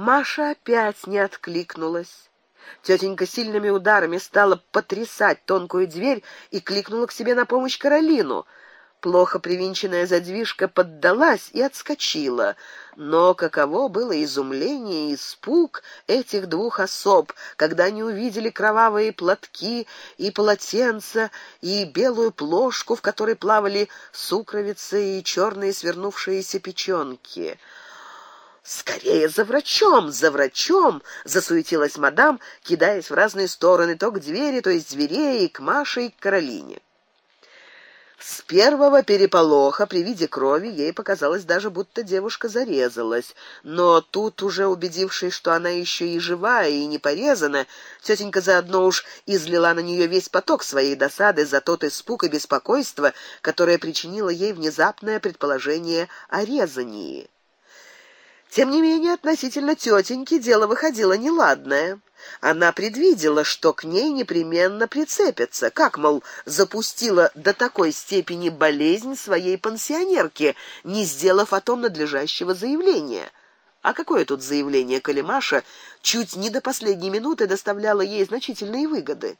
Маша опять не откликнулась. Тетенька сильными ударами стала потрясать тонкую дверь и кликнула к себе на помощь Каролину. Плохо привинченная задвижка поддалась и отскочила. Но каково было изумление и испуг этих двух особ, когда они увидели кровавые платки и полотенца и белую плошку, в которой плавали сукровицы и черные свернувшиеся печенки. Скорее за врачом, за врачом, засуетилась мадам, кидаясь в разные стороны, то к двери, то из дверей, к Маше, и к Каролине. С первого переполоха при виде крови ей показалось даже будто девушка зарезалась, но тут уже убедившись, что она еще и живая и не порезана, тетенька заодно уж излила на нее весь поток своей досады за тот испуг и беспокойство, которое причинило ей внезапное предположение о резании. Тем не менее, относительно тетеньки дело выходило неладное. Она предвидела, что к ней непременно прицепятся, как мол запустила до такой степени болезнь своей пансионерки, не сделав о том надлежащего заявления. А какое тут заявление Калимаша чуть не до последней минуты доставляло ей значительные выгоды?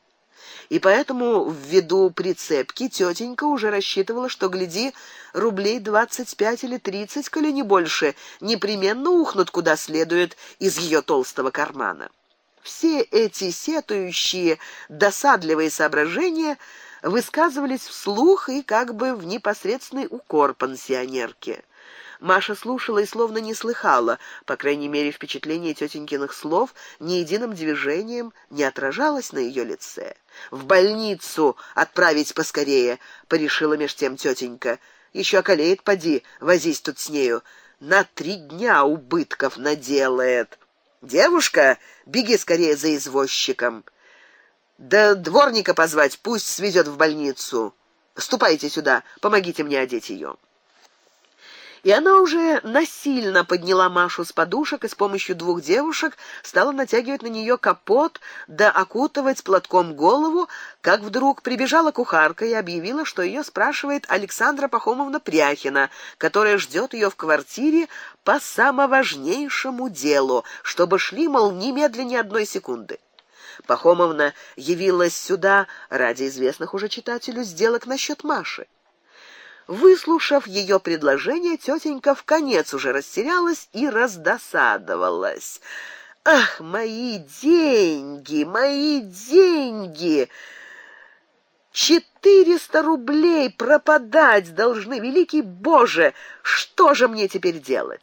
И поэтому в виду прицепки тетенька уже рассчитывала, что гляди, рублей двадцать пять или тридцать, коли не больше, непременно ухнут куда следует из ее толстого кармана. Все эти сетующие, досадливые соображения высказывались вслух и как бы в непосредственный укор пансионерке. Маша слушала и словно не слыхала, по крайней мере, впечатление тетенькиных слов ни единым движением не отражалось на ее лице. В больницу отправить поскорее, порешила меж тем тетенька. Еще околеет поди, возись тут с нею. На три дня убытков наделает. Девушка, беги скорее за извозчиком. Да дворника позвать, пусть свезет в больницу. Ступайте сюда, помогите мне одеть ее и она уже насильно подняла Машу с подушек и с помощью двух девушек стала натягивать на нее капот да окутывать платком голову, как вдруг прибежала кухарка и объявила, что ее спрашивает Александра Пахомовна Пряхина, которая ждет ее в квартире по самоважнейшему делу, чтобы шли мол немедленно одной секунды. Пахомовна явилась сюда ради известных уже читателю сделок насчет Маши. Выслушав ее предложение, тетенька в конец уже растерялась и раздосадовалась. Ах, мои деньги, мои деньги! Четыреста рублей пропадать должны, великий Боже! Что же мне теперь делать?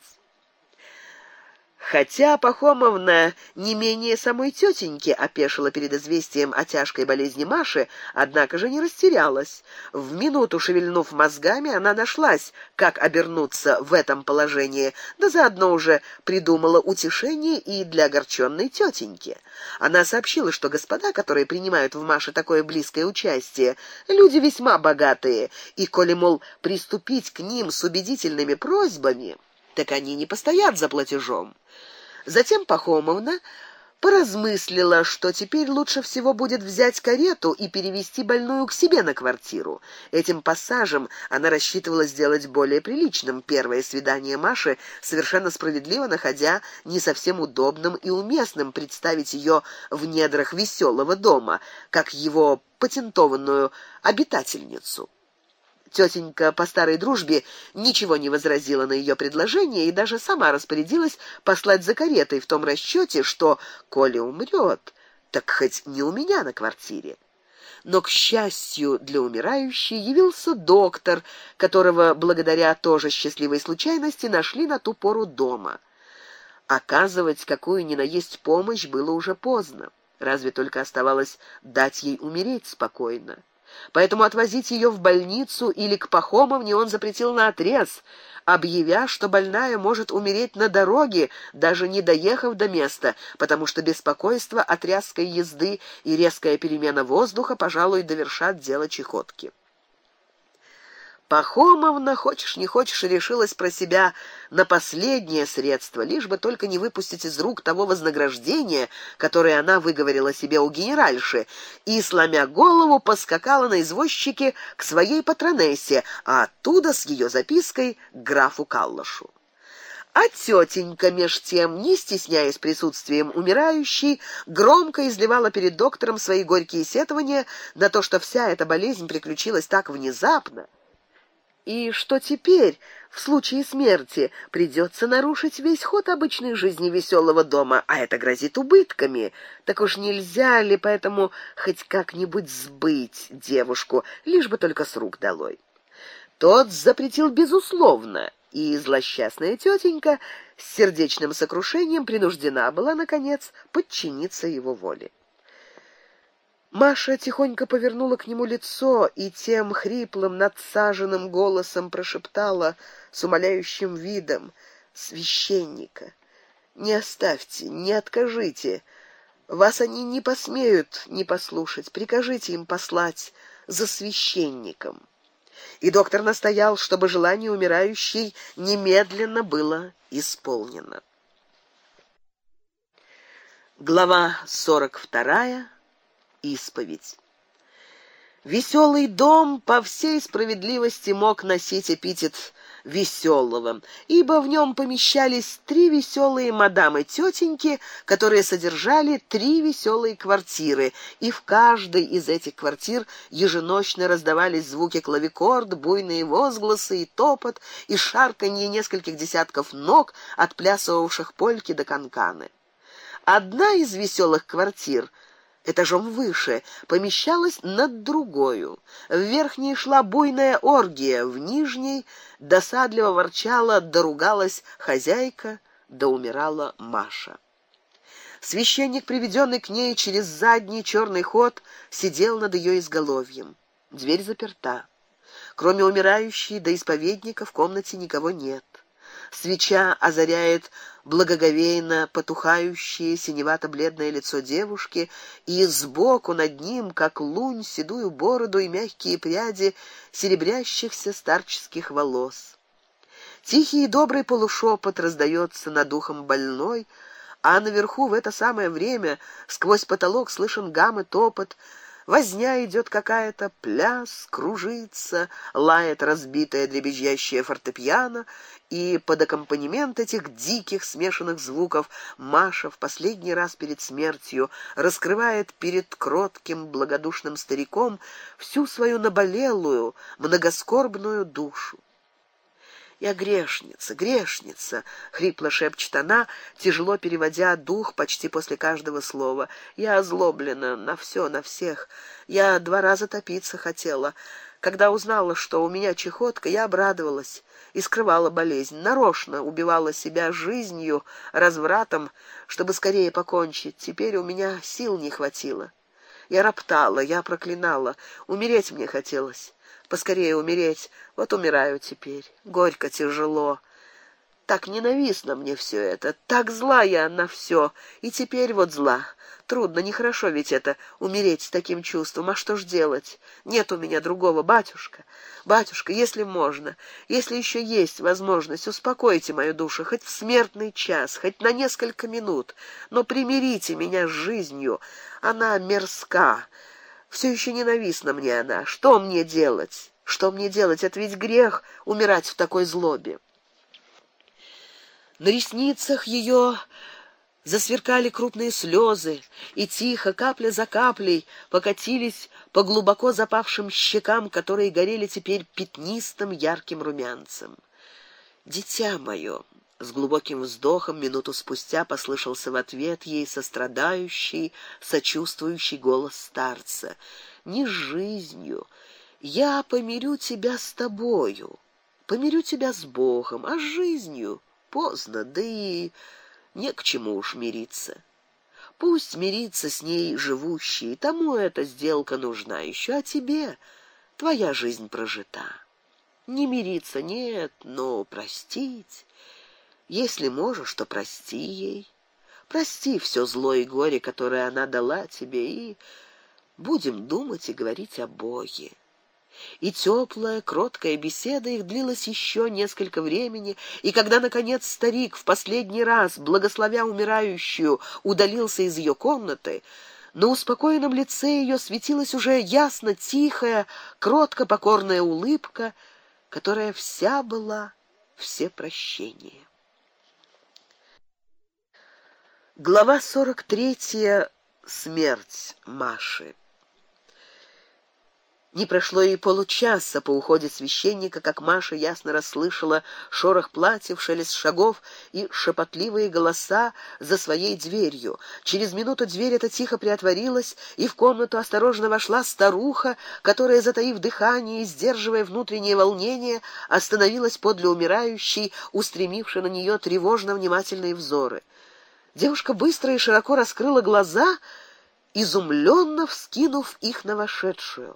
Хотя Пахомовна не менее самой тетеньки опешила перед известием о тяжкой болезни Маши, однако же не растерялась. В минуту шевельнув мозгами, она нашлась, как обернуться в этом положении, да заодно уже придумала утешение и для огорченной тетеньки. Она сообщила, что господа, которые принимают в Маше такое близкое участие, люди весьма богатые, и коли мол приступить к ним с убедительными просьбами, так они не постоят за платежом. Затем Пахомовна поразмыслила, что теперь лучше всего будет взять карету и перевести больную к себе на квартиру. Этим пассажем она рассчитывала сделать более приличным первое свидание Маши, совершенно справедливо находя не совсем удобным и уместным представить ее в недрах веселого дома, как его патентованную обитательницу. Тетенька по старой дружбе ничего не возразила на ее предложение и даже сама распорядилась послать за каретой в том расчете, что коли умрет, так хоть не у меня на квартире. Но к счастью для умирающей явился доктор, которого благодаря тоже счастливой случайности нашли на ту пору дома. Оказывать какую ни на есть помощь было уже поздно. Разве только оставалось дать ей умереть спокойно. Поэтому отвозить ее в больницу или к Пахомовне он запретил наотрез, объявя, что больная может умереть на дороге, даже не доехав до места, потому что беспокойство от резкой езды и резкая перемена воздуха, пожалуй, довершат дело чехотки. Пахомовна, хочешь не хочешь, решилась про себя на последнее средство, лишь бы только не выпустить из рук того вознаграждения, которое она выговорила себе у генеральши, и сломя голову поскакала на извозчике к своей патронессе, а оттуда с ее запиской к графу Каллашу. А тетенька меж тем, не стесняясь присутствием умирающей, громко изливала перед доктором свои горькие сетования на то, что вся эта болезнь приключилась так внезапно, и что теперь, в случае смерти, придется нарушить весь ход обычной жизни веселого дома, а это грозит убытками. Так уж нельзя ли поэтому хоть как-нибудь сбыть девушку, лишь бы только с рук долой? Тот запретил безусловно, и злосчастная тетенька с сердечным сокрушением принуждена была, наконец, подчиниться его воле. Маша тихонько повернула к нему лицо и тем хриплым, надсаженным голосом прошептала с умоляющим видом священника: "Не оставьте, не откажите. Вас они не посмеют не послушать. Прикажите им послать за священником". И доктор настоял, чтобы желание умирающей немедленно было исполнено. Глава сорок вторая исповедь. Веселый дом по всей справедливости мог носить эпитет веселого, ибо в нем помещались три веселые мадамы тетеньки, которые содержали три веселые квартиры, и в каждой из этих квартир еженочно раздавались звуки клавикорд, буйные возгласы и топот, и шарканье нескольких десятков ног, отплясывавших польки до канканы. Одна из веселых квартир — этажом выше, помещалась над другою. В верхней шла буйная оргия, в нижней досадливо ворчала, доругалась хозяйка, да умирала Маша. Священник, приведенный к ней через задний черный ход, сидел над ее изголовьем. Дверь заперта. Кроме умирающей до исповедника в комнате никого нет. Свеча озаряет благоговейно потухающее синевато-бледное лицо девушки, и сбоку над ним, как лунь, седую бороду и мягкие пряди серебрящихся старческих волос. Тихий и добрый полушепот раздается над ухом больной, а наверху в это самое время сквозь потолок слышен гам и топот, Возня идет какая-то, пляс кружится, лает разбитая дребезжащая фортепиано, и под аккомпанемент этих диких смешанных звуков Маша в последний раз перед смертью раскрывает перед кротким благодушным стариком всю свою наболелую, многоскорбную душу. Я грешница, грешница, хрипло шепчет она, тяжело переводя дух почти после каждого слова. Я озлоблена на все, на всех. Я два раза топиться хотела. Когда узнала, что у меня чехотка, я обрадовалась и скрывала болезнь, нарочно убивала себя жизнью, развратом, чтобы скорее покончить. Теперь у меня сил не хватило. Я роптала, я проклинала, умереть мне хотелось поскорее умереть. Вот умираю теперь. Горько, тяжело. Так ненавистно мне все это, так зла я на все, и теперь вот зла. Трудно, нехорошо ведь это умереть с таким чувством. А что ж делать? Нет у меня другого, батюшка. Батюшка, если можно, если еще есть возможность, успокойте мою душу хоть в смертный час, хоть на несколько минут, но примирите меня с жизнью. Она мерзка. Все еще ненавистна мне она. Что мне делать? Что мне делать? Это ведь грех умирать в такой злобе. На ресницах ее засверкали крупные слезы, и тихо, капля за каплей, покатились по глубоко запавшим щекам, которые горели теперь пятнистым ярким румянцем. Дитя мое, с глубоким вздохом минуту спустя послышался в ответ ей сострадающий, сочувствующий голос старца. Не жизнью, я помирю тебя с тобою, помирю тебя с Богом, а с жизнью поздно, да и не к чему уж мириться. Пусть мирится с ней живущий, тому эта сделка нужна еще, а тебе твоя жизнь прожита. Не мириться нет, но простить если можешь, то прости ей. Прости все зло и горе, которое она дала тебе, и будем думать и говорить о Боге. И теплая, кроткая беседа их длилась еще несколько времени, и когда наконец старик в последний раз, благословя умирающую, удалился из ее комнаты, на успокоенном лице ее светилась уже ясно тихая, кротко покорная улыбка, которая вся была все Глава 43. Смерть Маши. Не прошло и получаса по уходе священника, как Маша ясно расслышала шорох платьев, шелест шагов и шепотливые голоса за своей дверью. Через минуту дверь эта тихо приотворилась, и в комнату осторожно вошла старуха, которая, затаив дыхание и сдерживая внутреннее волнение, остановилась подле умирающей, устремившей на нее тревожно внимательные взоры. Девушка быстро и широко раскрыла глаза, изумленно вскинув их на вошедшую.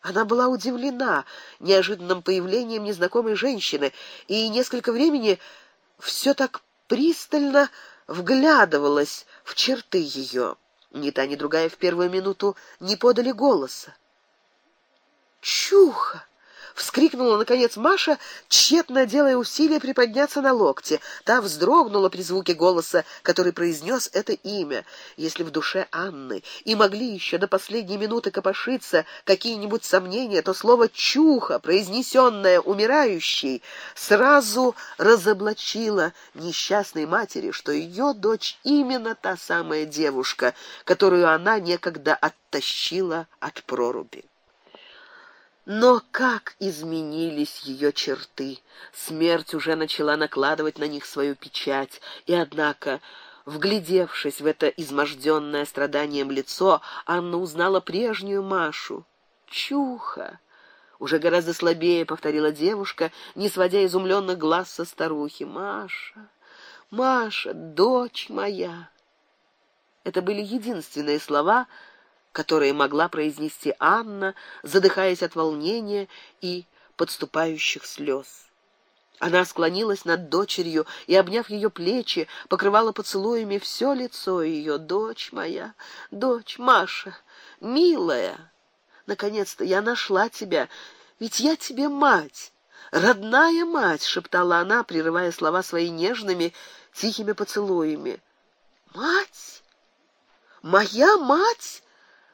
Она была удивлена неожиданным появлением незнакомой женщины и несколько времени все так пристально вглядывалась в черты ее. Ни та, ни другая в первую минуту не подали голоса. Чуха! Вскрикнула наконец Маша, тщетно делая усилия приподняться на локте. Та вздрогнула при звуке голоса, который произнес это имя. Если в душе Анны и могли еще до последней минуты копошиться какие-нибудь сомнения, то слово чуха, произнесенное умирающей, сразу разоблачило несчастной матери, что ее дочь именно та самая девушка, которую она некогда оттащила от проруби. Но как изменились ее черты! Смерть уже начала накладывать на них свою печать, и однако, вглядевшись в это изможденное страданием лицо, Анна узнала прежнюю Машу. Чуха! Уже гораздо слабее повторила девушка, не сводя изумленных глаз со старухи. Маша, Маша, дочь моя. Это были единственные слова, которые могла произнести Анна, задыхаясь от волнения и подступающих слез. Она склонилась над дочерью и, обняв ее плечи, покрывала поцелуями все лицо ее. «Дочь моя, дочь Маша, милая, наконец-то я нашла тебя, ведь я тебе мать, родная мать!» — шептала она, прерывая слова свои нежными, тихими поцелуями. «Мать? Моя мать?»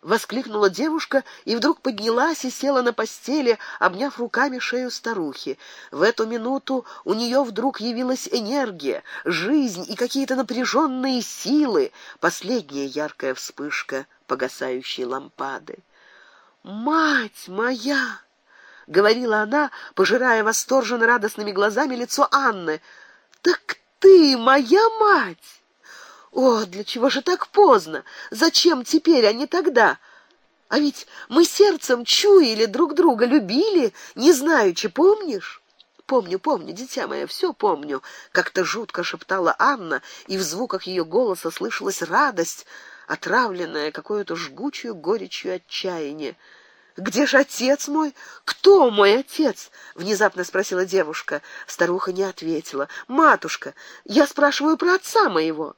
Воскликнула девушка и вдруг поднялась и села на постели, обняв руками шею старухи. В эту минуту у нее вдруг явилась энергия, жизнь и какие-то напряженные силы, последняя яркая вспышка погасающей лампады. Мать моя, говорила она, пожирая восторженно радостными глазами лицо Анны. Так ты моя мать! О, для чего же так поздно? Зачем теперь, а не тогда? А ведь мы сердцем чуяли друг друга, любили, не знаючи, помнишь? Помню, помню, дитя мое, все помню, как-то жутко шептала Анна, и в звуках ее голоса слышалась радость, отравленная какой-то жгучей горечью отчаяния. Где же отец мой? Кто мой отец? внезапно спросила девушка. Старуха не ответила. Матушка, я спрашиваю про отца моего.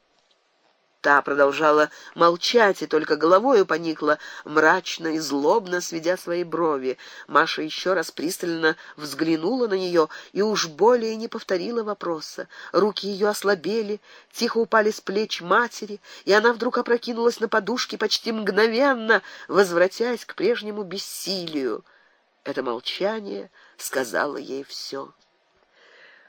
Та продолжала молчать и только головою поникла, мрачно и злобно сведя свои брови. Маша еще раз пристально взглянула на нее и уж более не повторила вопроса. Руки ее ослабели, тихо упали с плеч матери, и она вдруг опрокинулась на подушки почти мгновенно, возвратясь к прежнему бессилию. Это молчание сказала ей все.